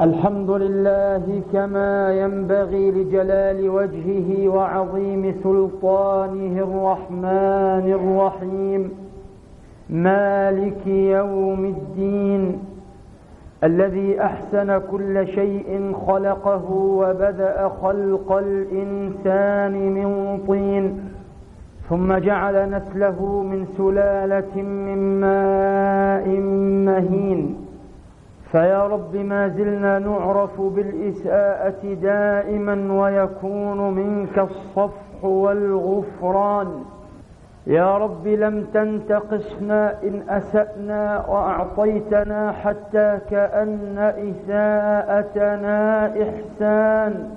الحمد لله كما ينبغي لجلال وجهه وعظيم سلطانه الرحمن الرحيم. مالك يوم الدين. الذي أحسن كل شيء خلقه وبدأ خلق الإنسان من طين. ثم جعل نسله من سلالة من ماء مهين. فيا رب ما زلنا نعرف بالإساءة دائما ويكون منك الصفح والغفران. يا رب لم تنتقصنا إن أسأنا وأعطيتنا حتى كأن إساءتنا إحسان.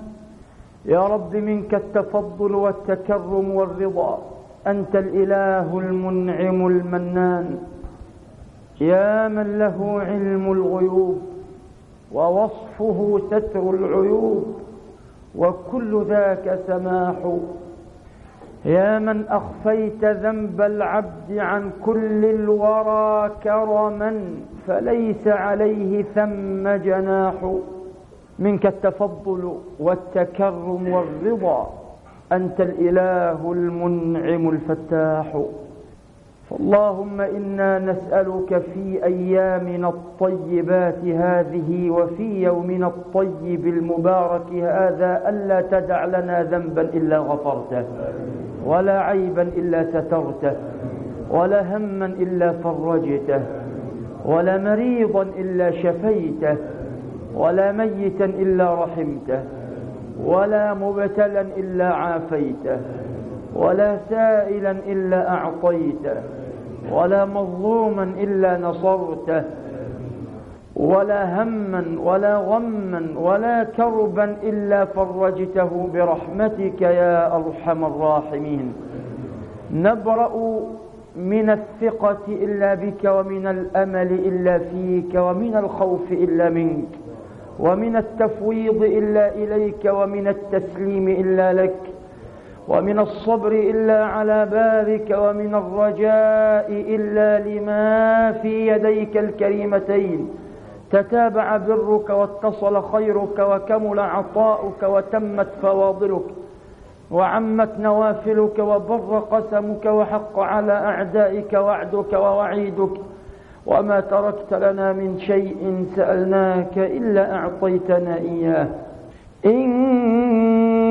يا رب منك التفضل والتكرم والرضا. أنت الإله المنعم المنان. يا من له علم الغيوب ووصفه ستر العيوب وكل ذاك سماح. يا من أخفيت ذنب العبد عن كل الورى كرما فليس عليه ثم جناح. منك التفضل والتكرم والرضا أنت الإله المنعم الفتاح. فاللهم إنا نسألك في أيامنا الطيبات هذه وفي يومنا الطيب المبارك هذا ألا تدع لنا ذنبا إلا غفرته ولا عيبا إلا سترته ولا هما إلا فرجته ولا مريضا إلا شفيته ولا ميتا إلا رحمته ولا مبتلا إلا عافيته. ولا سائلا إلا أعطيته ولا مظلوما إلا نصرته ولا هما ولا غما ولا كربا إلا فرجته برحمتك يا أرحم الراحمين. نبرأ من الثقة إلا بك ومن الأمل إلا فيك ومن الخوف إلا منك ومن التفويض إلا إليك ومن التسليم إلا لك. ومن الصبر إلا على بابك ومن الرجاء إلا لما في يديك الكريمتين. تتابع برك واتصل خيرك وكمل عطاؤك وتمت فواضلك. وعمت نوافلك وبر قسمك وحق على أعدائك وعدك ووعيدك. وما تركت لنا من شيء سألناك إلا أعطيتنا إياه. إن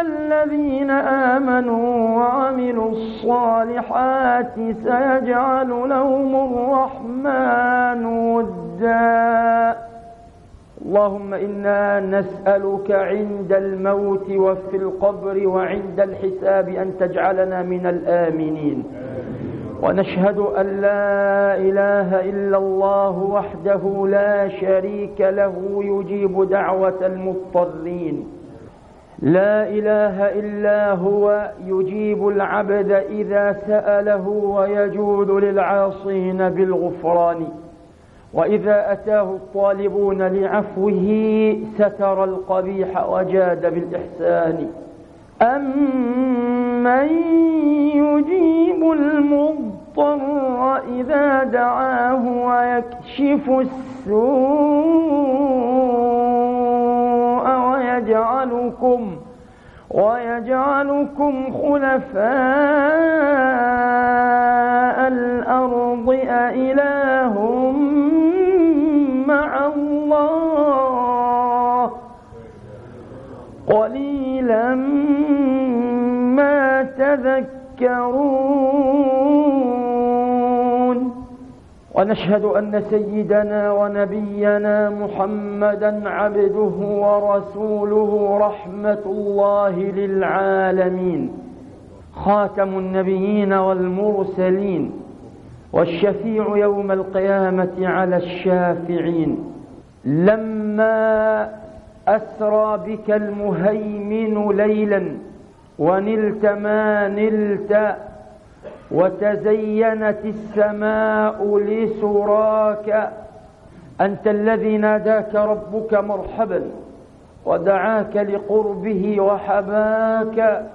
الذين آمنوا وعملوا الصالحات سيجعل لهم الرحمن ودا اللهم إنا نسألك عند الموت وفي القبر وعند الحساب أن تجعلنا من الآمنين. ونشهد أن لا إله إلا الله وحده لا شريك له يجيب دعوة المضطرين. لا إله إلا هو يجيب العبد إذا سأله ويجود للعاصين بالغفران. وإذا أتاه الطالبون لعفوه ستر القبيح وجاد بالإحسان. أمن يجيب المضطر إذا دعاه ويكشف السوء ويجعلكم ويجعلكم خلفاء الأرض أإله مع الله قليلا تذكرون ونشهد أن سيدنا ونبينا محمدا عبده ورسوله رحمة الله للعالمين. خاتم النبيين والمرسلين. والشفيع يوم القيامة على الشافعين. لما أسرى بك المهيمن ليلا ونلت ما نلت وتزينت السماء لسراك أنت الذي ناداك ربك مرحبا ودعاك لقربه وحباك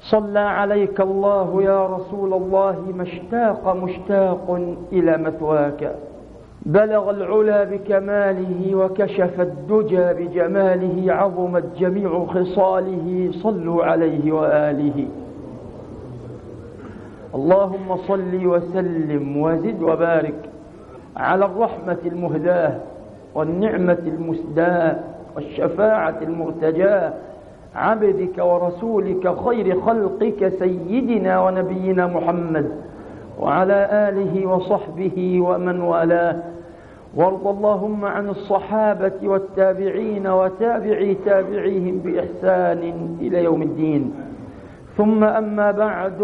صلى عليك الله يا رسول الله ما اشتاق مشتاق إلى مثواك بلغ العلا بكماله وكشف الدجى بجماله عظمت جميع خصاله صلوا عليه وآله. اللهم صل وسلم وزد وبارك على الرحمة المهداة والنعمة المسداة والشفاعة المرتجاة. عبدك ورسولك خير خلقك سيدنا ونبينا محمد وعلى آله وصحبه ومن والاه. وارض اللهم عن الصحابة والتابعين وتابعي تابعيهم بإحسان إلى يوم الدين. ثم أما بعد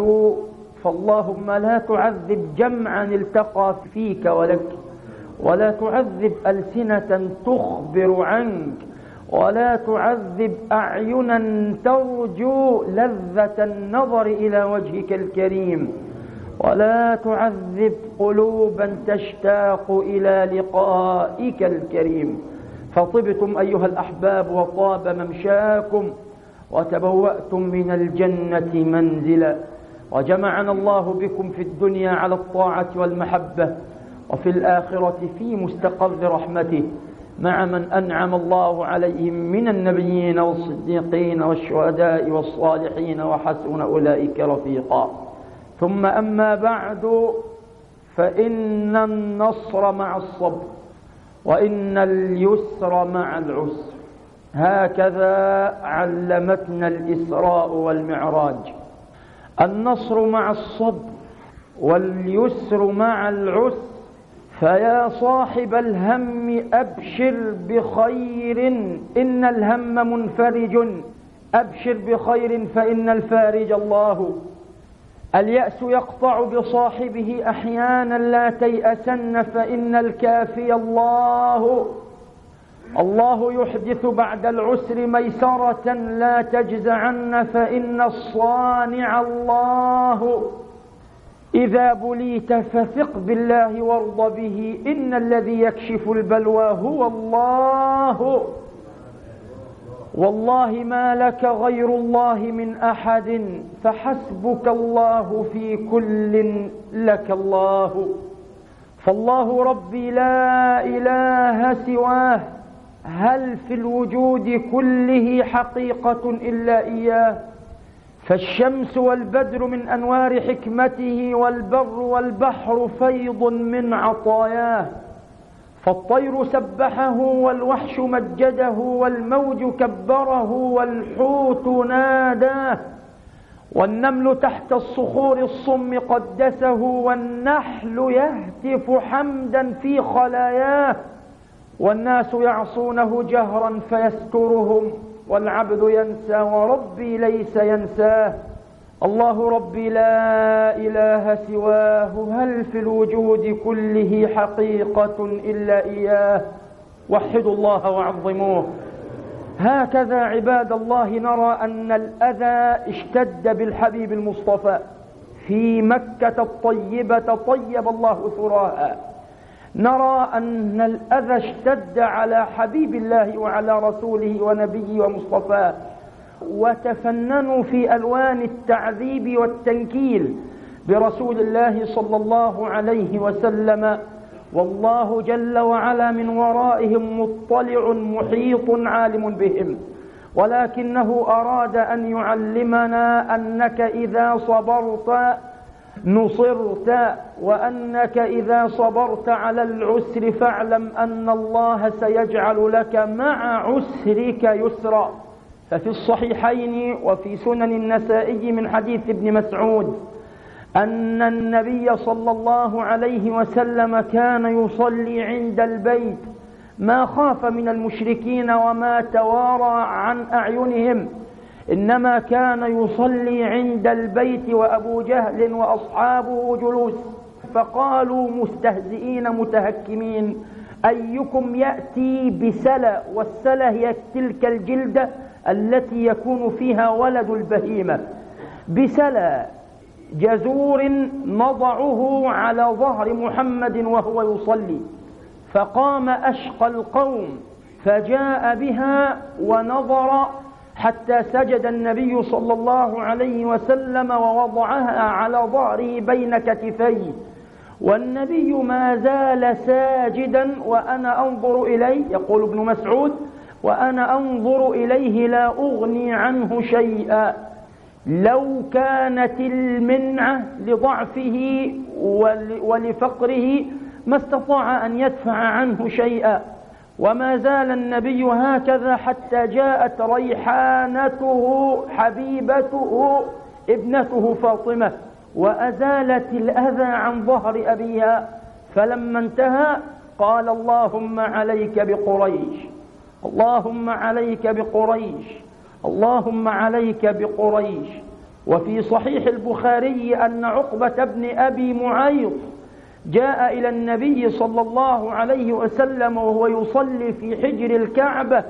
فاللهم لا تعذب جمعا التقى فيك ولك ولا تعذب ألسنة تخبر عنك ولا تعذب أعينا ترجو لذة النظر إلى وجهك الكريم. ولا تعذب قلوبا تشتاق إلى لقائك الكريم. فطبتم أيها الأحباب وطاب ممشاكم وتبوأتم من الجنة منزلا. وجمعنا الله بكم في الدنيا على الطاعة والمحبة وفي الآخرة في مستقر رحمته مع من أنعم الله عليهم من النبيين والصديقين والشهداء والصالحين وحسن أولئك رفيقا. ثم أما بعد فإن النصر مع الصبر وإن اليسر مع العسر. هكذا علمتنا الإسراء والمعراج. النصر مع الصبر واليسر مع العسر فيا صاحب الهم أبشر بخير إن الهم منفرج. أبشر بخير فإن الفارج الله. اليأس يقطع بصاحبه أحيانا لا تيأسن فإن الكافي الله. الله يحدث بعد العسر ميسرة لا تجزعن فإن الصانع الله. إذا بليت فثق بالله وارض به إن الذي يكشف البلوى هو الله. والله ما لك غير الله من أحد فحسبك الله في كل لك الله. فالله ربي لا إله سواه هل في الوجود كله حقيقة إلا إياه؟ فالشمس والبدر من أنوار حكمته والبر والبحر فيض من عطاياه. فالطير سبحه والوحش مجده والموج كبره والحوت ناداه والنمل تحت الصخور الصم قدسه والنحل يهتف حمدا في خلاياه والناس يعصونه جهرا فيسترهم والعبد ينسى وربي ليس ينساه الله ربي لا إله سواه. هل في الوجود كله حقيقة إلا إياه؟ وحدوا الله وعظموه. هكذا عباد الله نرى أن الأذى اشتد بالحبيب المصطفى. في مكة الطيبة طيب الله ثراها. نرى أن الأذى اشتد على حبيب الله وعلى رسوله ونبيه ومصطفاه. وتفننوا في ألوان التعذيب والتنكيل برسول الله صلى الله عليه وسلم. والله جل وعلا من ورائهم مطلع محيط عالم بهم. ولكنه أراد أن يعلمنا أنك إذا صبرت نصرت وأنك إذا صبرت على العسر فاعلم أن الله سيجعل لك مع عسرك يسرا. ففي الصحيحين وفي سنن النسائي من حديث ابن مسعود أن النبي صلى الله عليه وسلم كان يصلي عند البيت ما خاف من المشركين وما توارى عن أعينهم إنما كان يصلي عند البيت وأبو جهل وأصحابه جلوس فقالوا مستهزئين متهكمين أيكم يأتي بسلة والسلة هي تلك الجلدة؟ التي يكون فيها ولد البهيمة بسلة جزور نضعه على ظهر محمد وهو يصلي فقام أشقى القوم فجاء بها ونظر حتى سجد النبي صلى الله عليه وسلم ووضعها على ظهره بين كتفيه. والنبي ما زال ساجدا وأنا أنظر إليه يقول ابن مسعود وأنا أنظر إليه لا أغني عنه شيئا. لو كانت المنعة لضعفه ولفقره ما استطاع أن يدفع عنه شيئا. وما زال النبي هكذا حتى جاءت ريحانته حبيبته ابنته فاطمة وأزالت الأذى عن ظهر أبيها. فلما انتهى قال اللهم عليك بقريش. اللهم عليك بقريش اللهم عليك بقريش. وفي صحيح البخاري أن عقبة بن أبي معيط جاء إلى النبي صلى الله عليه وسلم وهو يصلي في حجر الكعبة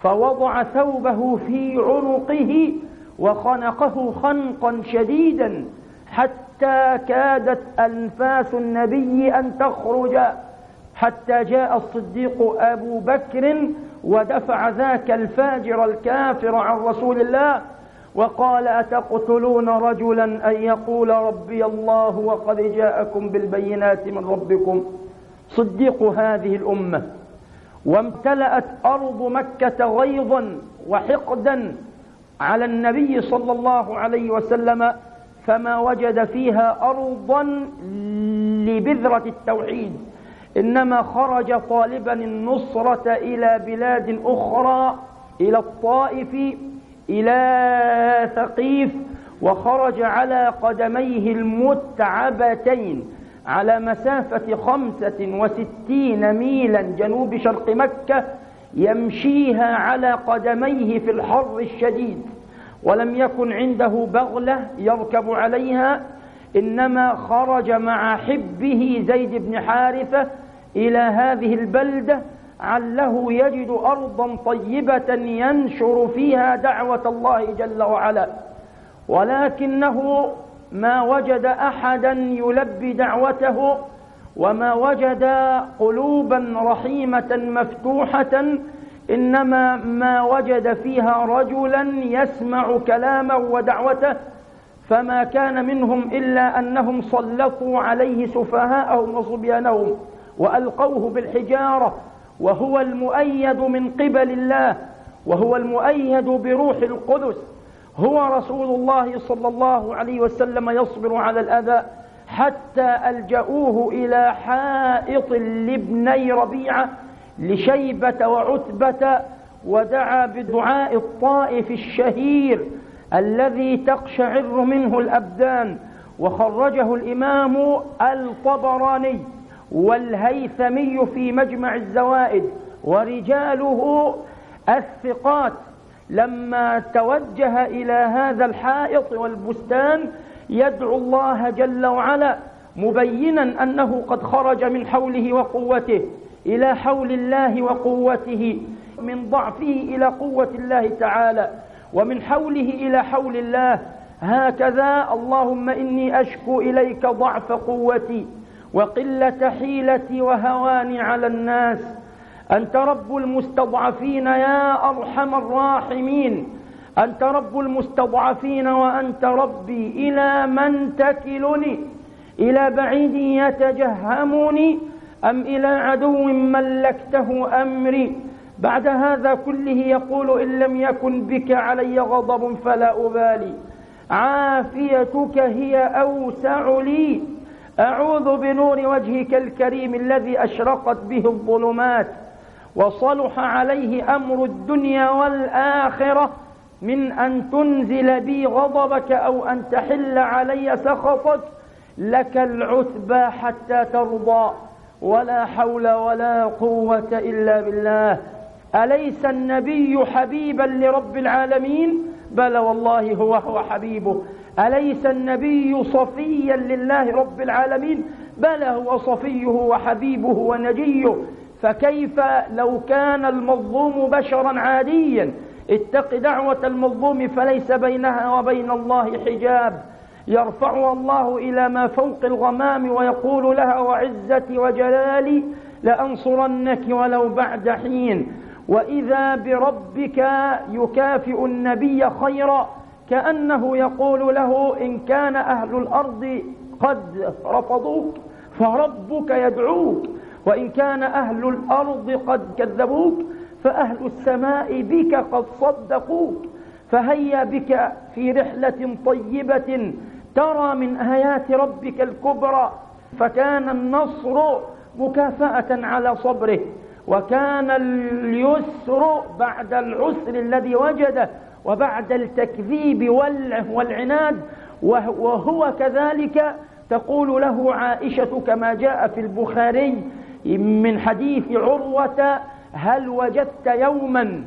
فوضع ثوبه في عنقه وخنقه خنقا شديدا حتى كادت أنفاس النبي أن تخرج. حتى جاء الصديق أبو بكر ودفع ذاك الفاجر الكافر عن رسول الله وقال أتقتلون رجلا أن يقول ربي الله وقد جاءكم بالبينات من ربكم؟ صديق هذه الأمة. وامتلأت أرض مكة غيظا وحقدا على النبي صلى الله عليه وسلم فما وجد فيها أرضا لبذرة التوحيد. إنما خرج طالبا النصرة إلى بلاد أخرى إلى الطائف إلى ثقيف وخرج على قدميه المتعبتين على مسافة خمسة وستين ميلا جنوب شرق مكة يمشيها على قدميه في الحر الشديد ولم يكن عنده بغلة يركب عليها. إنما خرج مع حبه زيد بن حارثة إلى هذه البلدة عله يجد أرضا طيبة ينشر فيها دعوة الله جل وعلا. ولكنه ما وجد أحدا يلبي دعوته وما وجد قلوبا رحيمة مفتوحة إنما ما وجد فيها رجلا يسمع كلامه ودعوته فما كان منهم إلا أنهم سلطوا عليه سفهاءهم وصبيانهم وألقوه بالحجارة وهو المؤيد من قبل الله وهو المؤيد بروح القدس. هو رسول الله صلى الله عليه وسلم يصبر على الأذى حتى ألجأوه إلى حائط لابني ربيعة لشيبة وعتبة ودعا بدعاء الطائف الشهير الذي تقشعر منه الأبدان وخرجه الإمام الطبراني والهيثمي في مجمع الزوائد ورجاله الثقات. لما توجه إلى هذا الحائط والبستان يدعو الله جل وعلا مبينا أنه قد خرج من حوله وقوته إلى حول الله وقوته من ضعفه إلى قوة الله تعالى. ومن حوله إلى حول الله هكذا اللهم إني أشكو إليك ضعف قوتي وقلة حيلتي وهواني على الناس. أنت رب المستضعفين يا أرحم الراحمين. أنت رب المستضعفين وأنت ربي. إلى من تكلني؟ إلى بعيد يتجهمني؟ أم إلى عدو ملكته أمري؟ بعد هذا كله يقول إن لم يكن بك علي غضب فلا أبالي. عافيتك هي أوسع لي. أعوذ بنور وجهك الكريم الذي أشرقت به الظلمات. وصلح عليه أمر الدنيا والآخرة. من أن تنزل بي غضبك أو أن تحل علي سخطك لك العتبى حتى ترضى. ولا حول ولا قوة إلا بالله. أليس النبي حبيبا لرب العالمين؟ بل والله هو هو حبيبه. أليس النبي صفيا لله رب العالمين؟ بل هو صفيه وحبيبه ونجيه. فكيف لو كان المظلوم بشرا عاديا؟ اتق دعوة المظلوم فليس بينها وبين الله حجاب. يرفعها الله إلى ما فوق الغمام ويقول لها وعزتي وجلالي لأنصرنك ولو بعد حين. وإذا بربك يكافئ النبي خيرا كأنه يقول له إن كان أهل الأرض قد رفضوك فربك يدعوك وإن كان أهل الأرض قد كذبوك فأهل السماء بك قد صدقوك فهيا بك في رحلة طيبة ترى من آيات ربك الكبرى فكان النصر مكافأة على صبره وكان اليسر بعد العسر الذي وجده وبعد التكذيب والعناد وهو كذلك تقول له عائشة كما جاء في البخاري من حديث عروة هل وجدت يوما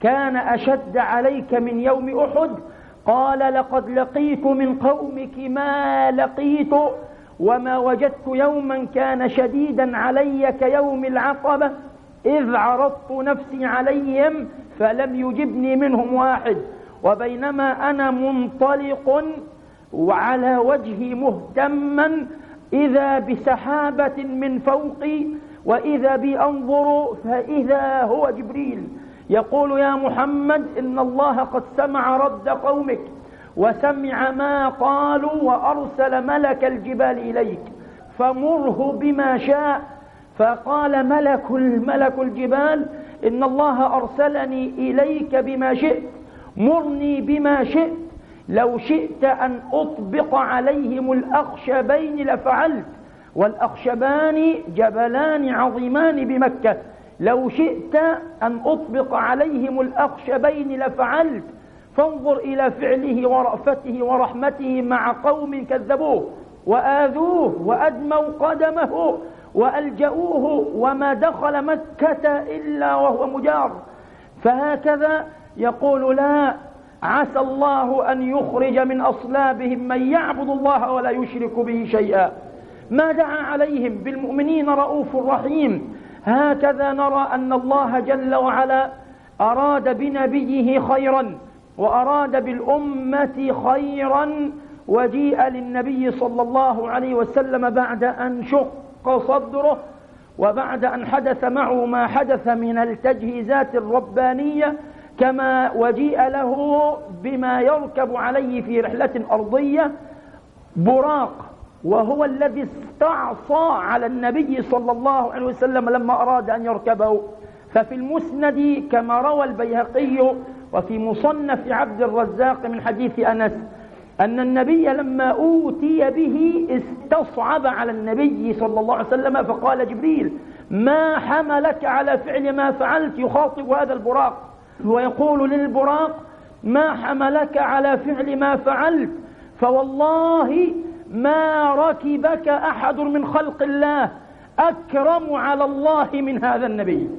كان أشد عليك من يوم أحد؟ قال لقد لقيت من قومك ما لقيت وما وجدت يوما كان شديدا علي كيوم العقبة. إذ عرضت نفسي عليهم فلم يجبني منهم واحد وبينما أنا منطلق وعلى وجهي مهتما إذا بسحابة من فوقي وإذا بي أنظر فإذا هو جبريل. يقول يا محمد إن الله قد سمع رد قومك وسمع ما قالوا وأرسل ملك الجبال إليك فمره بما شاء فقال ملك الملك الجبال إن الله أرسلني إليك بما شئت مرني بما شئت لو شئت أن أطبق عليهم الأخشبين لفعلت والأخشبان جبلان عظيمان بمكة لو شئت أن أطبق عليهم الأخشبين لفعلت فانظر إلى فعله ورأفته ورحمته مع قوم كذبوه وآذوه وأدموا قدمه وألجأوه وما دخل مكة إلا وهو مجار. فهكذا يقول لا عسى الله أن يخرج من أصلابهم من يعبد الله ولا يشرك به شيئا. ما دعا عليهم بالمؤمنين رؤوف رحيم. هكذا نرى أن الله جل وعلا أراد بنبيه خيرا وأراد بالأمة خيرا وجيء للنبي صلى الله عليه وسلم بعد أن شق. صدره وبعد أن حدث معه ما حدث من التجهيزات الربانية كما وجيء له بما يركب عليه في رحلة أرضية براق وهو الذي استعصى على النبي صلى الله عليه وسلم لما أراد أن يركبه. ففي المسند كما روى البيهقي وفي مصنف عبد الرزاق من حديث أنس أن النبي لما أوتي به استصعب على النبي صلى الله عليه وسلم فقال جبريل ما حملك على فعل ما فعلت يخاطب هذا البراق؟ ويقول للبراق ما حملك على فعل ما فعلت؟ فوالله ما ركبك أحد من خلق الله أكرم على الله من هذا النبي.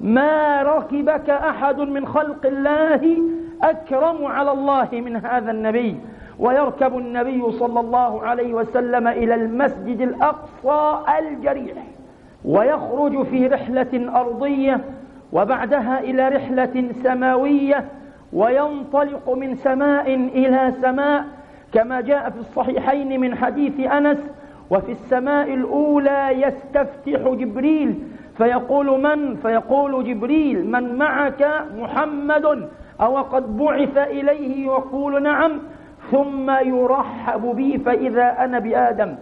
ما ركبك أحد من خلق الله أكرم على الله من هذا النبي. ويركب النبي صلى الله عليه وسلم إلى المسجد الأقصى الجريح ويخرج في رحلة أرضية وبعدها إلى رحلة سماوية وينطلق من سماء إلى سماء كما جاء في الصحيحين من حديث أنس وفي السماء الأولى يستفتح جبريل. فيقول من؟ فيقول جبريل من معك محمد أو قد بعث إليه يقول نعم. ثم يرحب بي فإذا أنا بآدم.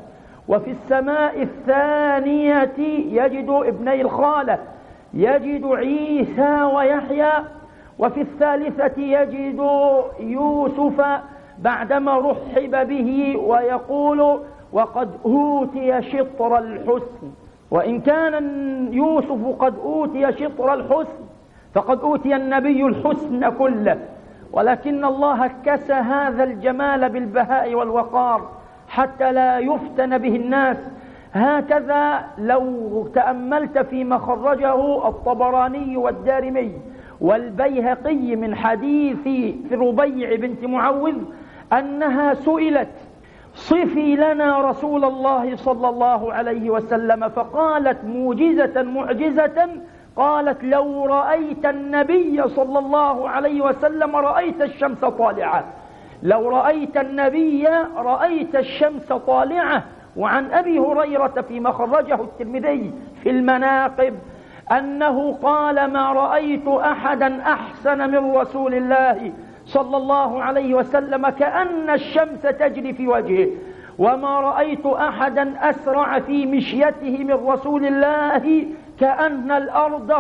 وفي السماء الثانية يجد ابني الخالة يجد عيسى ويحيى. وفي الثالثة يجد يوسف بعدما رحب به ويقول وقد أوتي شطر الحسن. وإن كان يوسف قد أوتي شطر الحسن فقد أوتي النبي الحسن كله. ولكن الله كسى هذا الجمال بالبهاء والوقار حتى لا يفتن به الناس. هكذا لو تأملت فيما خرجه الطبراني والدارمي والبيهقي من حديث ربيع بنت معوذ أنها سئلت صفي لنا رسول الله صلى الله عليه وسلم فقالت موجزة معجزة قالت لو رأيت النبي صلى الله عليه وسلم رأيت الشمس طالعة. لو رأيت النبي رأيت الشمس طالعة. وعن أبي هريرة فيما خرجه الترمذي في المناقب أنه قال ما رأيت أحدا أحسن من رسول الله صلى الله عليه وسلم كأن الشمس تجري في وجهه. وما رأيت أحدا أسرع في مشيته من رسول الله كأن الأرض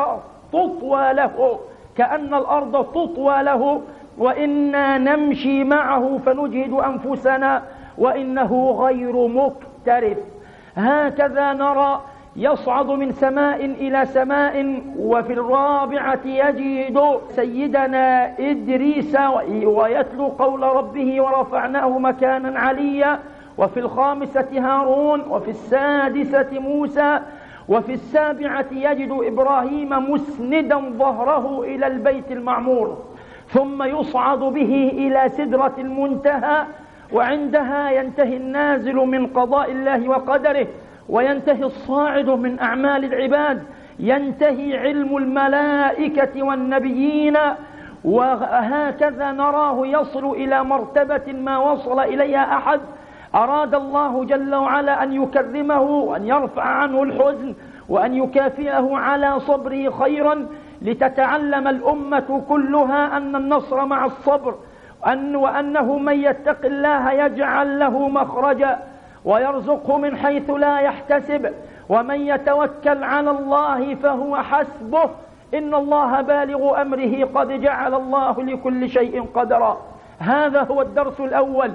تطوى له كأن الأرض تطوى له. وإنا نمشي معه فنجهد أنفسنا وإنه غير مكترث هكذا نرى يصعد من سماء إلى سماء وفي الرابعة يجد سيدنا إدريس ويتلو قول ربه ورفعناه مكانا عليا. وفي الخامسة هارون وفي السادسة موسى وفي السابعة يجد إبراهيم مسندا ظهره إلى البيت المعمور ثم يصعد به إلى سدرة المنتهى وعندها ينتهي النازل من قضاء الله وقدره وينتهي الصاعد من أعمال العباد ينتهي علم الملائكة والنبيين وهكذا نراه يصل إلى مرتبة ما وصل إليها أحد. أراد الله جل وعلا أن يكرمه وأن يرفع عنه الحزن وأن يكافئه على صبره خيرا لتتعلم الأمة كلها أن النصر مع الصبر أن وأنه من يتق الله يجعل له مخرجا ويرزقه من حيث لا يحتسب ومن يتوكل على الله فهو حسبه إن الله بالغ أمره قد جعل الله لكل شيء قدرا. هذا هو الدرس الأول.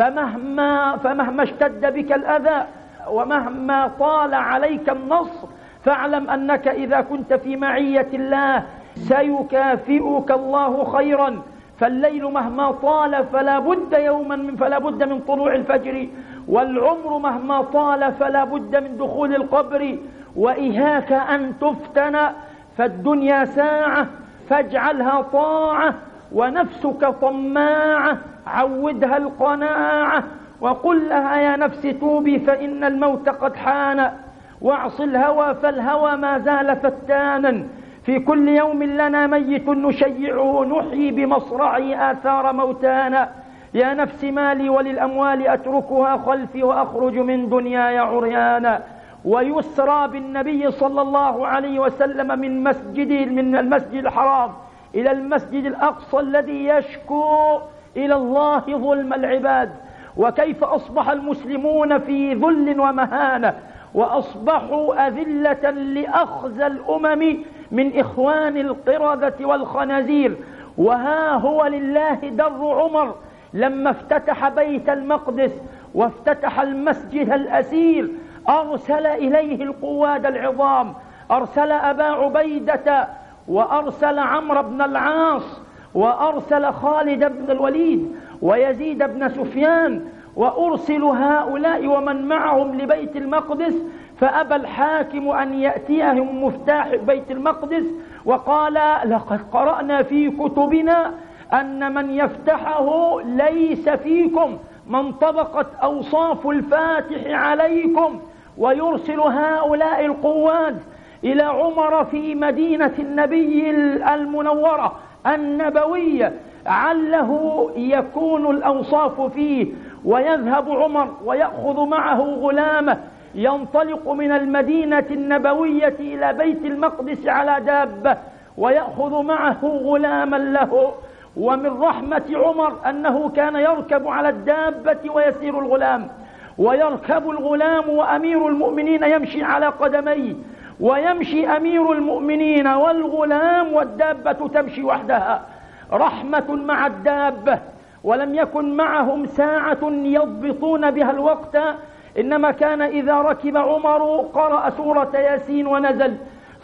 فمهما, فمهما اشتد بك الأذى ومهما طال عليك النصر فاعلم أنك إذا كنت في معية الله سيكافئك الله خيرا. فالليل مهما طال فلا بد يوما من فلا بد من طلوع الفجر والعمر مهما طال فلا بد من دخول القبر. وإياك أن تفتن فالدنيا ساعة فاجعلها طاعة ونفسك طماعة. عودها القناعة وقل لها يا نفس توبي فإن الموت قد حان واعص الهوى فالهوى ما زال فتانا في كل يوم لنا ميت نشيعه نحيي بمصرعه آثار موتانا يا نفس مالي وللأموال أتركها خلفي وأخرج من دنياي عريانا ويسرى بالنبي صلى الله عليه وسلم من مسجد من المسجد الحرام إلى المسجد الأقصى الذي يشكو إلى الله ظلم العباد. وكيف أصبح المسلمون في ذل ومهانة؟ وأصبحوا أذلة لأخذ الأمم من إخوان القردة والخنازير. وها هو لله در عمر لما افتتح بيت المقدس وافتتح المسجد الأسير. أرسل إليه القواد العظام. أرسل أبا عبيدة وأرسل عمرو بن العاص. وأرسل خالد بن الوليد ويزيد بن سفيان وأرسل هؤلاء ومن معهم لبيت المقدس فأبى الحاكم أن يأتيهم مفتاح بيت المقدس وقال لقد قرأنا في كتبنا أن من يفتحه ليس فيكم من طبقت أوصاف الفاتح عليكم ويرسل هؤلاء القواد إلى عمر في مدينة النبي المنورة النبوية عله يكون الأوصاف فيه ويذهب عمر ويأخذ معه غلامه ينطلق من المدينة النبوية إلى بيت المقدس على دابة ويأخذ معه غلاما له. ومن رحمة عمر أنه كان يركب على الدابة ويسير الغلام. ويركب الغلام وأمير المؤمنين يمشي على قدميه. ويمشي أمير المؤمنين والغلام والدابة تمشي وحدها. رحمة مع الدابة ولم يكن معهم ساعة يضبطون بها الوقت. إنما كان إذا ركب عمر قرأ سورة ياسين ونزل.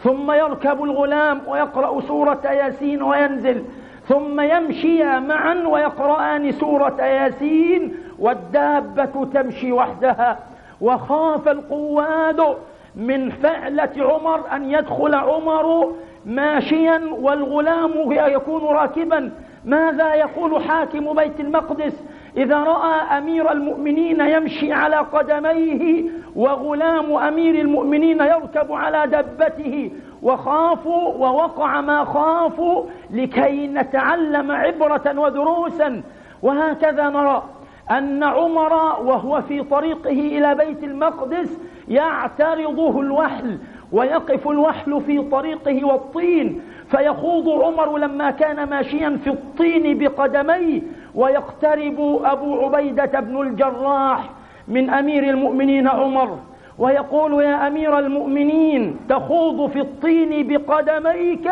ثم يركب الغلام ويقرأ سورة ياسين وينزل. ثم يمشيا معا ويقرآن سورة ياسين والدابة تمشي وحدها. وخاف القواد من فعلة عمر أن يدخل عمر ماشيا والغلام يكون راكبا. ماذا يقول حاكم بيت المقدس؟ إذا رأى أمير المؤمنين يمشي على قدميه وغلام أمير المؤمنين يركب على دبته وخافوا ووقع ما خافوا لكي نتعلم عبرة ودروسا. وهكذا نرى أن عمر وهو في طريقه إلى بيت المقدس يعترضه الوحل ويقف الوحل في طريقه والطين فيخوض عمر لما كان ماشيا في الطين بقدميه ويقترب أبو عبيدة بن الجراح من أمير المؤمنين عمر ويقول يا أمير المؤمنين تخوض في الطين بقدميك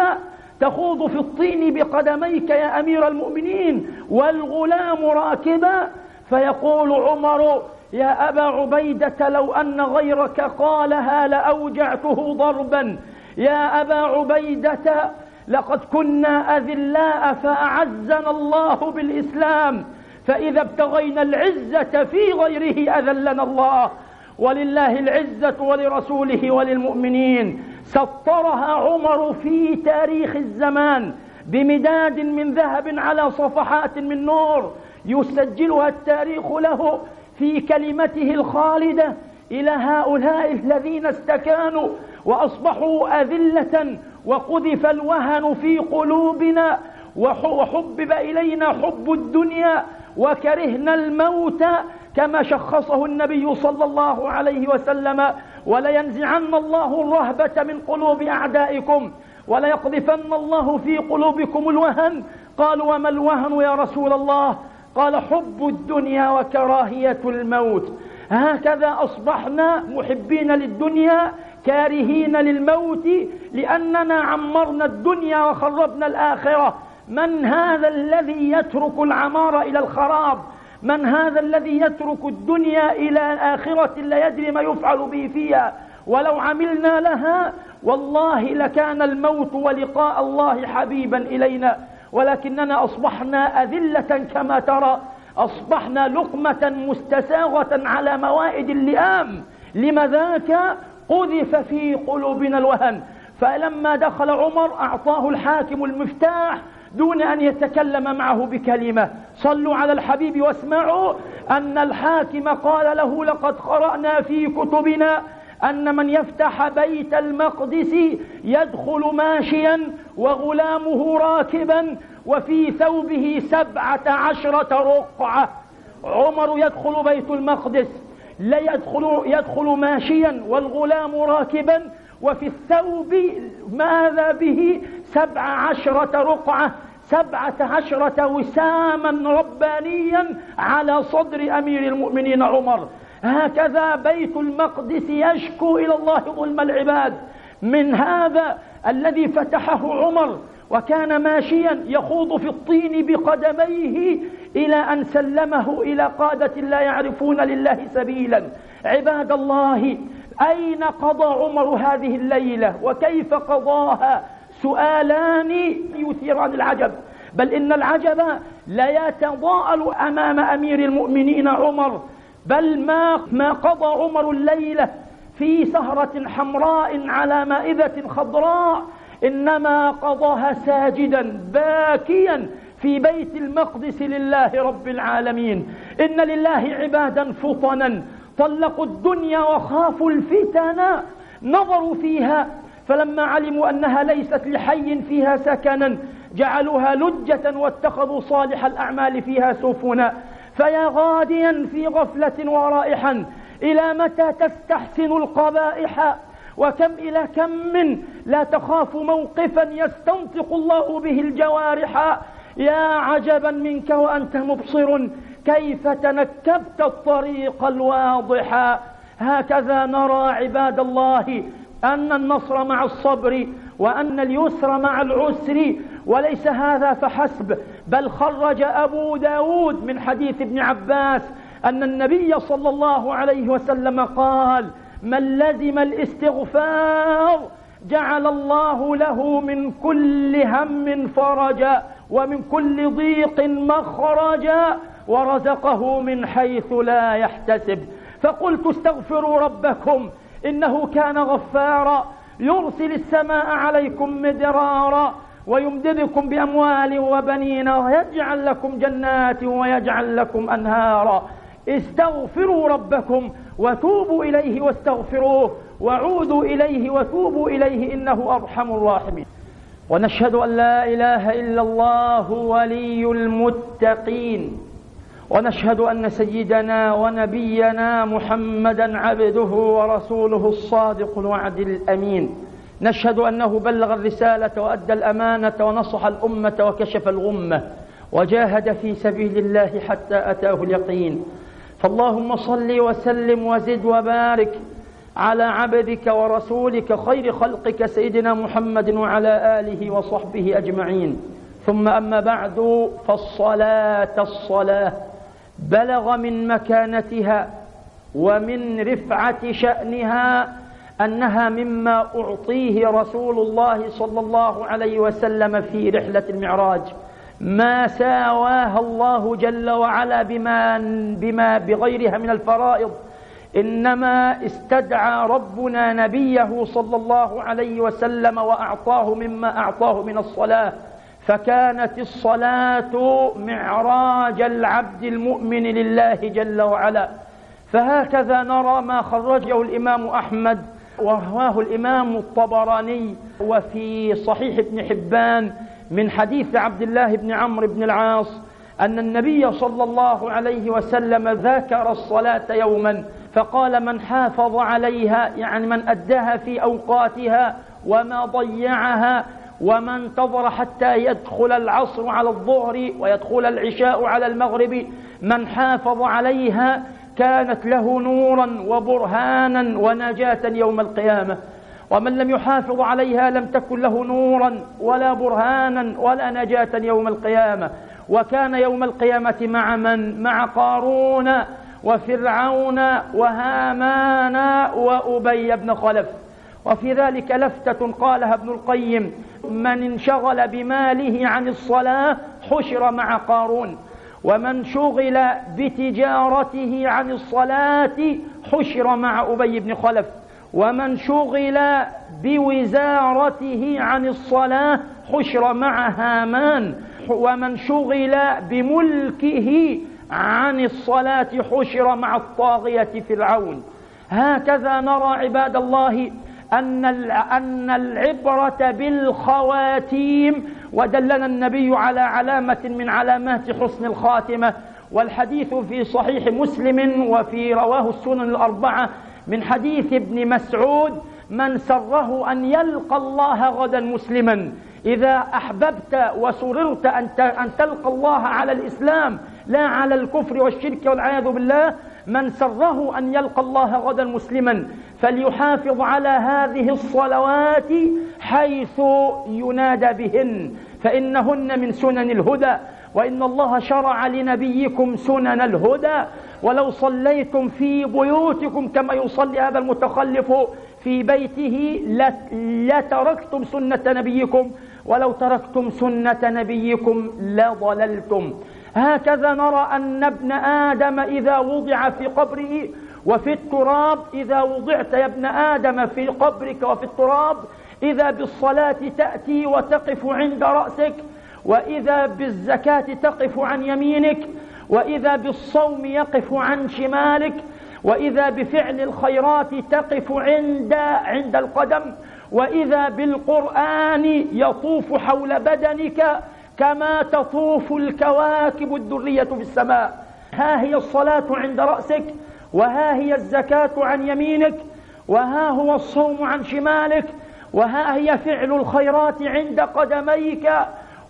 تخوض في الطين بقدميك يا أمير المؤمنين والغلام راكبا فيقول عمر يا أبا عبيدة لو أن غيرك قالها لأوجعته ضربا. يا أبا عبيدة لقد كنا أذلاء فأعزنا الله بالإسلام. فإذا ابتغينا العزة في غيره أذلنا الله. ولله العزة ولرسوله وللمؤمنين. سطرها عمر في تاريخ الزمان بمداد من ذهب على صفحات من نور. يسجلها التاريخ له في كلمته الخالدة إلى هؤلاء الذين استكانوا وأصبحوا أذلة وقذف الوهن في قلوبنا وحبب إلينا حب الدنيا وكرهنا الموت كما شخصه النبي صلى الله عليه وسلم ولينزعن الله الرهبة من قلوب أعدائكم وليقذفن الله في قلوبكم الوهن. قالوا وما الوهن يا رسول الله؟ قال حب الدنيا وكراهية الموت. هكذا أصبحنا محبين للدنيا كارهين للموت لأننا عمرنا الدنيا وخربنا الآخرة. من هذا الذي يترك العمار إلى الخراب؟ من هذا الذي يترك الدنيا إلى الآخرة لا يدري ما يفعل به فيها؟ ولو عملنا لها والله لكان الموت ولقاء الله حبيبا إلينا. ولكننا أصبحنا أذلة كما ترى. أصبحنا لقمة مستساغة على موائد اللئام. لم ذاك قذف في قلوبنا الوهن. فلما دخل عمر أعطاه الحاكم المفتاح دون أن يتكلم معه بكلمة. صلوا على الحبيب واسمعوا أن الحاكم قال له لقد قرأنا في كتبنا أن من يفتح بيت المقدس يدخل ماشيا وغلامه راكبا وفي ثوبه سبعة عشرة رقعة. عمر يدخل بيت المقدس لا يدخل, يدخل ماشيا والغلام راكبا وفي الثوب ماذا به؟ سبع عشرة رقعة. سبعة عشرة وساما ربانيا على صدر أمير المؤمنين عمر. هكذا بيت المقدس يشكو إلى الله ظلم العباد. من هذا الذي فتحه عمر وكان ماشيا يخوض في الطين بقدميه إلى أن سلمه إلى قادة لا يعرفون لله سبيلا. عباد الله أين قضى عمر هذه الليلة؟ وكيف قضاها؟ سؤالان يثيران العجب. بل إن العجب لا يتضاءل أمام أمير المؤمنين عمر. بل ما, ما قضى عمر الليلة في سهرة حمراء على مائدة خضراء إنما قضاها ساجدا باكيا في بيت المقدس لله رب العالمين. إن لله عبادا فطنا طلقوا الدنيا وخافوا الفتن نظروا فيها فلما علموا أنها ليست لحي فيها سكنا جعلوها لجة واتخذوا صالح الأعمال فيها سفنا. فيا غاديا في غفلة ورائحا إلى متى تستحسن القبائح؟ وكم إلى كم من لا تخاف موقفا يستنطق الله به الجوارح؟ يا عجبا منك وأنت مبصر كيف تنكبت الطريق الواضح؟ هكذا نرى عباد الله أن النصر مع الصبر وأن اليسر مع العسر وليس هذا فحسب. بل خرج أبو داود من حديث ابن عباس أن النبي صلى الله عليه وسلم قال من لزم الاستغفار جعل الله له من كل هم فرجا ومن كل ضيق مخرجا ورزقه من حيث لا يحتسب. فقلت استغفروا ربكم إنه كان غفارا يرسل السماء عليكم مدرارا ويمددكم بأموال وبنين ويجعل لكم جنات ويجعل لكم أنهارا. استغفروا ربكم وتوبوا إليه واستغفروه وعودوا إليه وتوبوا إليه إنه أرحم الراحمين. ونشهد أن لا إله إلا الله ولي المتقين. ونشهد أن سيدنا ونبينا محمدا عبده ورسوله الصادق الوعد الأمين. نشهد أنه بلغ الرسالة وأدى الأمانة ونصح الأمة وكشف الغمة وجاهد في سبيل الله حتى أتاه اليقين. فاللهم صل وسلم وزد وبارك على عبدك ورسولك خير خلقك سيدنا محمد وعلى آله وصحبه أجمعين. ثم أما بعد فالصلاة الصلاة. بلغ من مكانتها ومن رفعة شأنها أنها مما أعطيه رسول الله صلى الله عليه وسلم في رحلة المعراج. ما ساواها الله جل وعلا بما, بما بغيرها من الفرائض. إنما استدعى ربنا نبيه صلى الله عليه وسلم وأعطاه مما أعطاه من الصلاة. فكانت الصلاة معراج العبد المؤمن لله جل وعلا. فهكذا نرى ما خرجه الإمام أحمد ورواه الإمام الطبراني وفي صحيح ابن حبان من حديث عبد الله بن عمرو بن العاص أن النبي صلى الله عليه وسلم ذكر الصلاة يوما فقال من حافظ عليها يعني من أداها في أوقاتها وما ضيعها وما انتظر حتى يدخل العصر على الظهر ويدخل العشاء على المغرب من حافظ عليها كانت له نورا وبرهانا ونجاة يوم القيامة. ومن لم يحافظ عليها لم تكن له نورا ولا برهانا ولا نجاة يوم القيامة. وكان يوم القيامة مع من؟ مع قارون وفرعون وهامان وأبي بن خلف. وفي ذلك لفتة قالها ابن القيم من انشغل بماله عن الصلاة حشر مع قارون. ومن شغل بتجارته عن الصلاة حشر مع أبي بن خلف. ومن شغل بوزارته عن الصلاة حشر مع هامان. ومن شغل بملكه عن الصلاة حشر مع الطاغية فرعون. هكذا نرى عباد الله أن أن العبرة بالخواتيم ودلنا النبي على علامة من علامات حسن الخاتمة. والحديث في صحيح مسلم وفي رواه السنن الأربعة من حديث ابن مسعود من سره أن يلقى الله غدا مسلما. إذا أحببت وسررت أن تلقى الله على الإسلام لا على الكفر والشرك والعياذ بالله من سره أن يلقى الله غدا مسلما فليحافظ على هذه الصلوات حيث ينادى بهن. فإنهن من سنن الهدى. وإن الله شرع لنبيكم سنن الهدى. ولو صليتم في بيوتكم كما يصلي هذا المتخلف في بيته لتركتم سنة نبيكم. ولو تركتم سنة نبيكم لضللتم. هكذا نرى أن ابن آدم إذا وضع في قبره وفي التراب إذا وضعت يا ابن آدم في قبرك وفي التراب إذا بالصلاة تأتي وتقف عند رأسك وإذا بالزكاة تقف عن يمينك وإذا بالصوم يقف عن شمالك وإذا بفعل الخيرات تقف عند عند القدم وإذا بالقرآن يطوف حول بدنك كما تطوف الكواكب الدرية في السماء. ها هي الصلاة عند رأسك وها هي الزكاة عن يمينك وها هو الصوم عن شمالك وها هي فعل الخيرات عند قدميك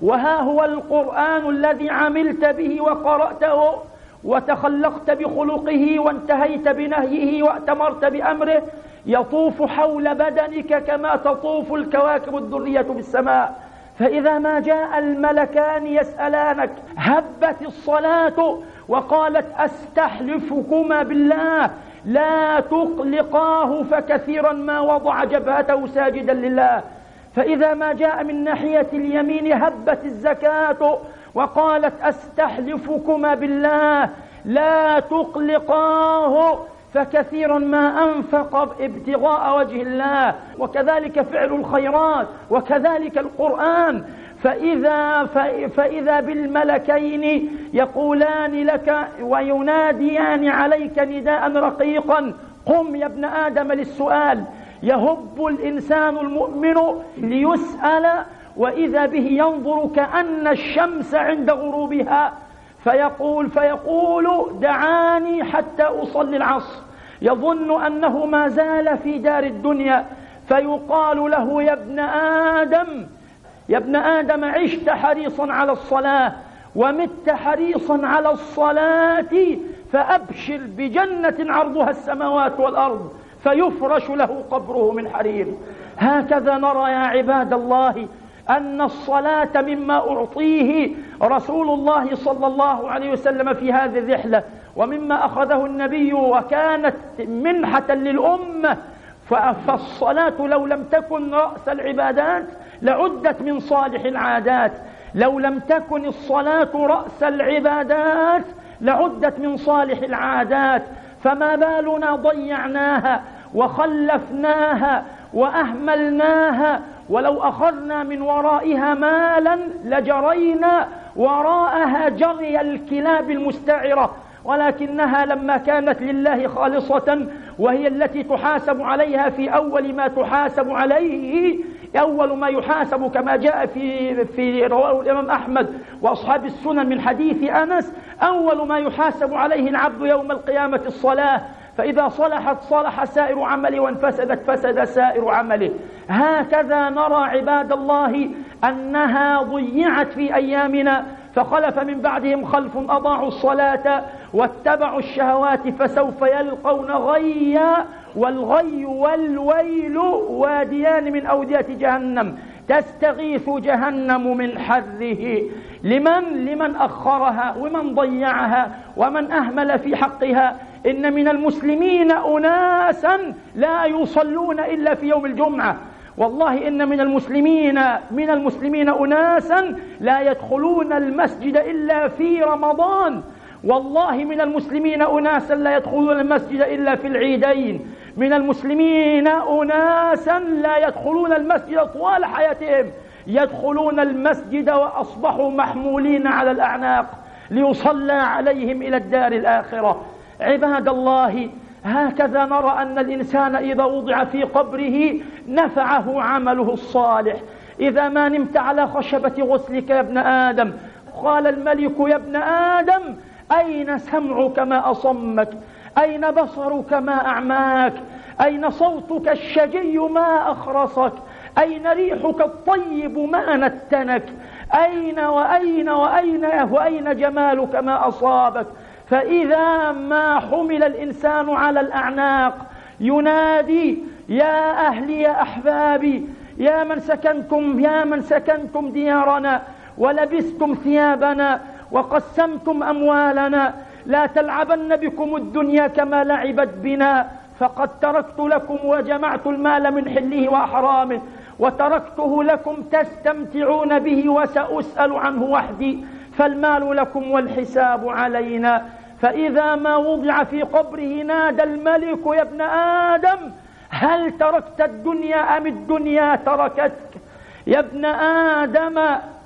وها هو القرآن الذي عملت به وقرأته وتخلقت بخلقه وانتهيت بنهيه وأتمرت بأمره. يطوف حول بدنك كما تطوف الكواكب الدرية بالسماء فإذا ما جاء الملكان يسألانك هبت الصلاة وقالت أستحلفكما بالله لا تقلقاه فكثيرا ما وضع جبهته ساجدا لله. فإذا ما جاء من ناحية اليمين هبت الزكاة وقالت أستحلفكما بالله لا تقلقاه فكثيرا ما أنفق ابتغاء وجه الله وكذلك فعل الخيرات وكذلك القرآن. فإذا, فإذا بالملكين يقولان لك ويناديان عليك نداء رقيقا قم يا ابن آدم للسؤال. يهب الإنسان المؤمن ليسأل وإذا به ينظر كأن الشمس عند غروبها. فيقول فيقول دعاني حتى أصلي العصر. يظن أنه ما زال في دار الدنيا. فيقال له يا ابن آدم يا ابن آدم عشت حريصا على الصلاة ومت حريصا على الصلاة فأبشر بجنة عرضها السماوات والأرض فيفرش له قبره من حرير. هكذا نرى يا عباد الله أن الصلاة مما أعطيه رسول الله صلى الله عليه وسلم في هذه الرحلة ومما أخذه النبي وكانت منحة للأمة. فالصلاة لو لم تكن رأس العبادات لعدت من صالح العادات. لو لم تكن الصلاة رأس العبادات لعدت من صالح العادات. فما بالنا ضيعناها وخلفناها وأهملناها ولو أخذنا من ورائها مالا لجرينا وراءها جري الكلاب المستعرة ولكنها لما كانت لله خالصة وهي التي تحاسب عليها في أول ما تحاسب عليه أول ما يحاسب كما جاء في في رواه الإمام أحمد وأصحاب السنن من حديث أنس أول ما يحاسب عليه العبد يوم القيامة الصلاة فإذا صلحت صلح سائر عمله وانفسدت فسد سائر عمله. هكذا نرى عباد الله أنها ضيعت في أيامنا فخلف من بعدهم خلف أضاعوا الصلاة واتبعوا الشهوات فسوف يلقون غيا والغي والويل واديان من أودية جهنم. تستغيث جهنم من حره. لمن؟ لمن أخرها؟ ومن ضيعها؟ ومن أهمل في حقها؟ إن من المسلمين أناسا لا يصلون إلا في يوم الجمعة. والله إن من المسلمين من المسلمين أناسا لا يدخلون المسجد إلا في رمضان. والله من المسلمين أناسا لا يدخلون المسجد إلا في العيدين. من المسلمين أناسا لا يدخلون المسجد طوال حياتهم. يدخلون المسجد وأصبحوا محمولين على الأعناق ليصلى عليهم إلى الدار الآخرة. عباد الله هكذا نرى أن الإنسان إذا وضع في قبره نفعه عمله الصالح. إذا ما نمت على خشبة غسلك يا ابن آدم قال الملك يا ابن آدم أين سمعك ما أصمك؟ أين بصرك ما أعماك؟ أين صوتك الشجي ما أخرصك؟ أين ريحك الطيب ما نتنك؟ أين وأين وأين وأين جمالك ما أصابك؟ فإذا ما حمل الإنسان على الأعناق ينادي يا أهلي يا أحبابي يا من سكنتم يا من سكنتم ديارنا ولبستم ثيابنا وقسمتم أموالنا لا تلعبن بكم الدنيا كما لعبت بنا فقد تركت لكم وجمعت المال من حله وحرامه وتركته لكم تستمتعون به وسأسأل عنه وحدي. فالمال لكم والحساب علينا. فإذا ما وضع في قبره نادى الملك يا ابن آدم هل تركت الدنيا أم الدنيا تركتك؟ يا ابن آدم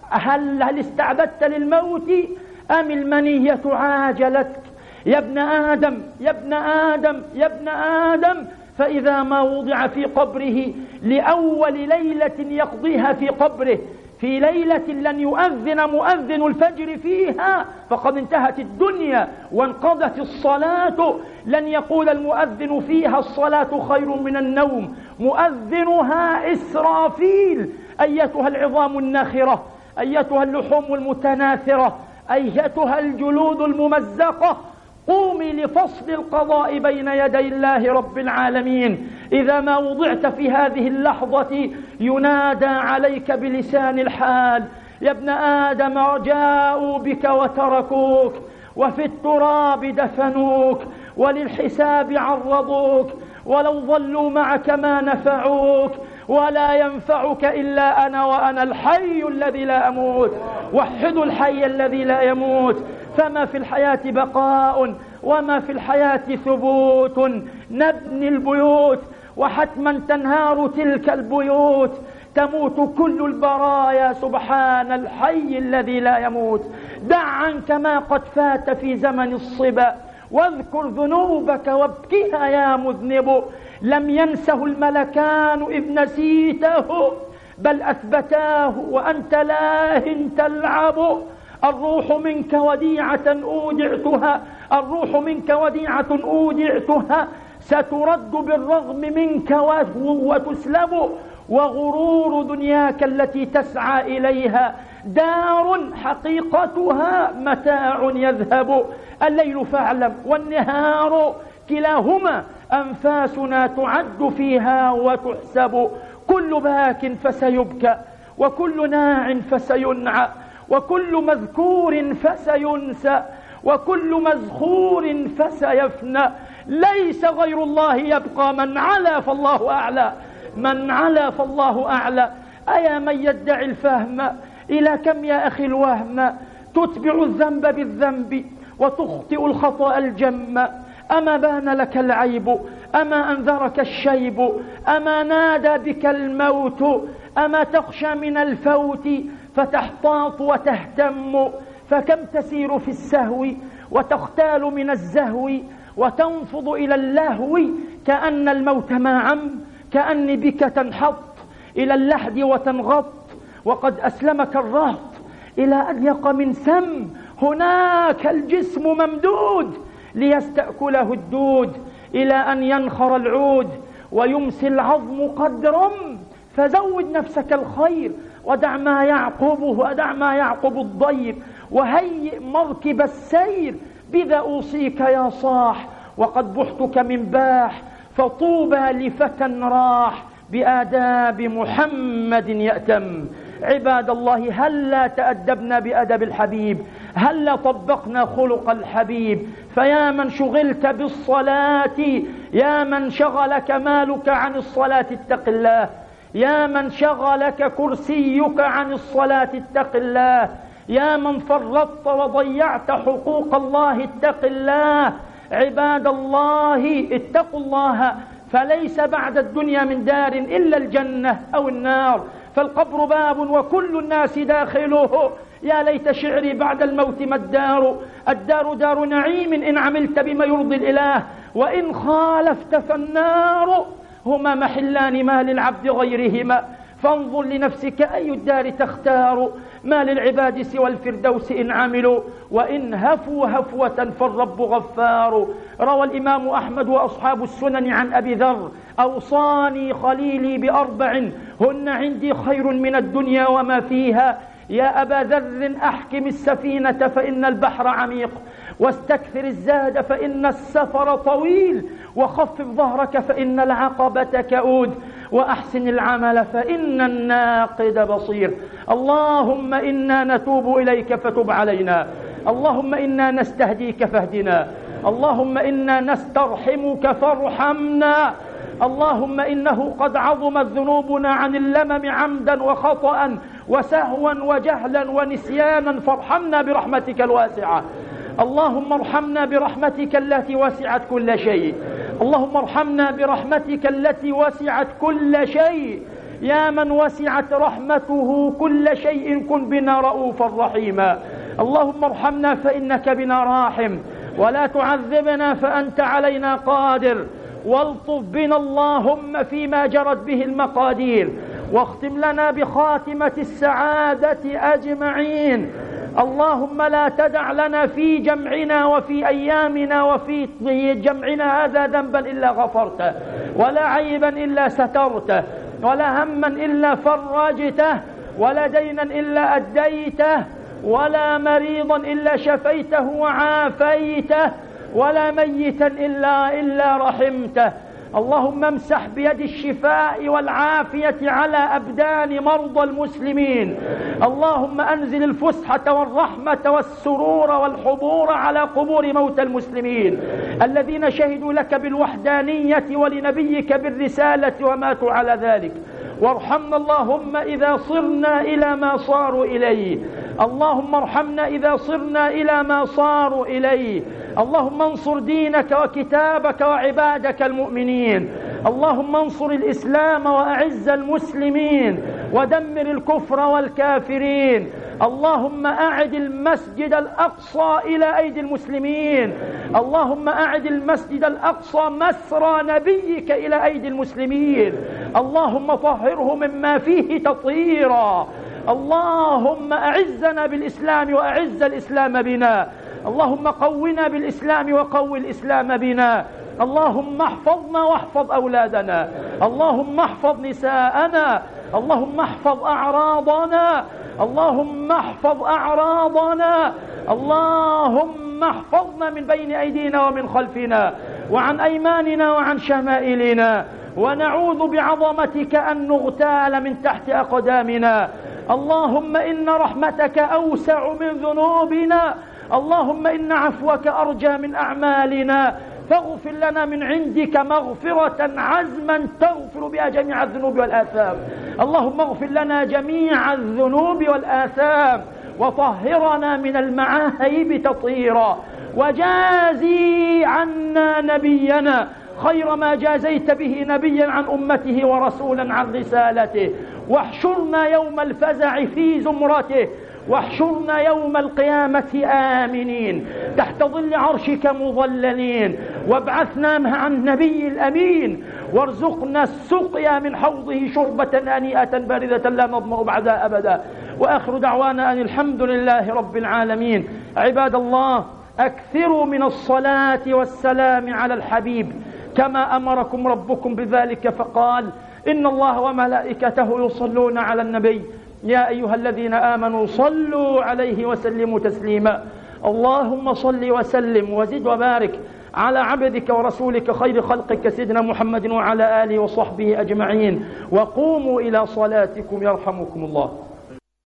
هل, هل استعبدت للموت أم المنية عاجلتك؟ يا ابن آدم يا ابن آدم يا ابن آدم فإذا ما وضع في قبره لأول ليلة يقضيها في قبره في ليلة لن يؤذن مؤذن الفجر فيها فقد انتهت الدنيا وانقضت الصلاة. لن يقول المؤذن فيها الصلاة خير من النوم. مؤذنها إسرافيل أيتها العظام الناخرة أيتها اللحوم المتناثرة أيتها الجلود الممزقة. قومي لفصل القضاء بين يدي الله رب العالمين. إذا ما وضعت في هذه اللحظة ينادى عليك بلسان الحال. يا ابن آدم جاءوا بك وتركوك وفي التراب دفنوك وللحساب عرضوك ولو ظلوا معك ما نفعوك. ولا ينفعك إلا أنا وأنا الحي الذي لا أموت. وحدوا الحي الذي لا يموت. فما في الحياة بقاء وما في الحياة ثبوت. نبني البيوت وحتما تنهار تلك البيوت. تموت كل البرايا سبحان الحي الذي لا يموت. دع عنك ما قد فات في زمن الصبا. واذكر ذنوبك وابكها يا مذنب. لم ينسه الملكان إذ نسيته بل أثبتاه وأنت لاه تلعب. الروح منك وديعة أودعتها الروح منك وديعة أودعتها. سترد بالرغم منك وتسلب وغرور دنياك التي تسعى إليها دار حقيقتها متاع يذهب. الليل فاعلم والنهار كلاهما أنفاسنا تعد فيها وتحسب. كل باك فسيبكى وكل ناع فسينعى. وكل مذكور فسينسى وكل مزخور فسيفنى. ليس غير الله يبقى من علا فالله أعلى من علا فالله أعلى. أيا من يدعي الفهم؟ إلى كم يا أخي الوهم؟ تتبع الذنب بالذنب وتخطئ الخطأ الجم. أما بان لك العيب؟ أما أنذرك الشيب؟ أما نادى بك الموت؟ أما تخشى من الفوت؟ فتحتاط وتهتم فكم تسير في السهو وتختال من الزهو وتنفض إلى اللهو كأن الموت ما عم كأني بك تنحط إلى اللحد وتنغط وقد أسلمك الرهط إلى أضيق من سم هناك الجسم ممدود ليستأكله الدود إلى أن ينخر العود ويمسي العظم قدرا فزود نفسك الخير ودع ما يعقبه ودع ما يعقب الضيب وهيئ مركب السير بذا أوصيك يا صاح وقد بحتك من باح فطوبى لفتى راح بآداب محمد يأتم. عباد الله هلا تأدبنا بأدب الحبيب؟ هلا طبقنا خلق الحبيب؟ فيا من شغلت بالصلاة يا من شغلك مالك عن الصلاة اتق الله. يا من شغلك كرسيك عن الصلاة اتق الله. يا من فرطت وضيعت حقوق الله اتق الله. عباد الله اتقوا الله. فليس بعد الدنيا من دار إلا الجنة أو النار. فالقبر باب وكل الناس داخله. يا ليت شعري بعد الموت ما الدار. الدار دار نعيم إن عملت بما يرضي الإله. وإن خالفت فالنار. هما محلان ما للعبد غيرهما. فانظر لنفسك أي الدار تختار. ما للعباد سوى الفردوس إن عملوا. وإن هفوا هفوة فالرب غفار. روى الإمام أحمد وأصحاب السنن عن أبي ذر. أوصاني خليلي بأربع. هن عندي خير من الدنيا وما فيها. يا أبا ذر أحكم السفينة فإن البحر عميق. واستكثر الزاد فإن السفر طويل وخفف ظهرك فإن العقبة كؤود وأحسن العمل فإن الناقد بصير. اللهم إنا نتوب إليك فتب علينا. اللهم إنا نستهديك فاهدنا. اللهم إنا نسترحمك فارحمنا. اللهم إنه قد عظمت ذنوبنا عن اللمم عمدا وخطأ وسهوا وجهلا ونسيانا فارحمنا برحمتك الواسعة. اللهم ارحمنا برحمتك التي وسعت كل شيء. اللهم ارحمنا برحمتك التي وسعت كل شيء. يا من وسعت رحمته كل شيء كن بنا رؤوفا رحيما. اللهم ارحمنا فإنك بنا راحم. ولا تعذبنا فأنت علينا قادر. والطف بنا اللهم فيما جرت به المقادير. واختم لنا بخاتمة السعادة أجمعين. اللهم لا تدع لنا في جمعنا وفي أيامنا وفي جمعنا هذا ذنبا إلا غفرته ولا عيبا إلا سترته ولا هما إلا فرجته ولا دينا إلا أديته ولا مريضا إلا شفيته وعافيته ولا ميتا إلا, إلا رحمته. اللهم امسح بيد الشفاء والعافية على أبدان مرضى المسلمين. اللهم أنزل الفسحة والرحمة والسرور والحضور على قبور موتى المسلمين. الذين شهدوا لك بالوحدانية ولنبيك بالرسالة وماتوا على ذلك. وارحمنا اللهم إذا صرنا إلى ما صاروا إليه. اللهم ارحمنا إذا صرنا إلى ما صاروا إليه. اللهم انصر دينك وكتابك وعبادك المؤمنين. اللهم انصر الإسلام وأعز المسلمين. ودمر الكفر والكافرين. اللهم أعد المسجد الأقصى إلى أيدي المسلمين. اللهم أعد المسجد الأقصى مسرى نبيك إلى أيدي المسلمين. اللهم طهره مما فيه تطهيرا. اللهم أعزنا بالإسلام وأعز الإسلام بنا. اللهم قونا بالإسلام وقو الإسلام بنا. اللهم احفظنا واحفظ أولادنا. اللهم احفظ نساءنا. اللهم احفظ أعراضنا. اللهم احفظ أعراضنا. اللهم احفظنا من بين أيدينا ومن خلفنا وعن أيماننا وعن شمائلنا. ونعوذ بعظمتك أن نغتال من تحت أقدامنا. اللهم إن رحمتك أوسع من ذنوبنا. اللهم إن عفوك أرجى من أعمالنا. فاغفر لنا من عندك مغفرة عزما تغفر بها جميع الذنوب والآثام. اللهم اغفر لنا جميع الذنوب والآثام. وطهرنا من المعايب تطهيرا. وجازي عنا نبينا. خير ما جازيت به نبيا عن أمته ورسولا عن رسالته. واحشرنا يوم الفزع في زمرته. واحشرنا يوم القيامة آمنين تحت ظل عرشك مظللين وابعثنا مع النبي الأمين وارزقنا السقيا من حوضه شربة هنيئة باردة لا نظمأ بعدها أبدا وآخر دعوانا أن الحمد لله رب العالمين عباد الله أكثروا من الصلاة والسلام على الحبيب كما أمركم ربكم بذلك فقال إن الله وملائكته يصلون على النبي يا أيها الذين آمنوا صلوا عليه وسلموا تسليما. اللهم صل وسلم وزد وبارك على عبدك ورسولك خير خلقك سيدنا محمد وعلى آله وصحبه أجمعين. وقوموا إلى صلاتكم يرحمكم الله.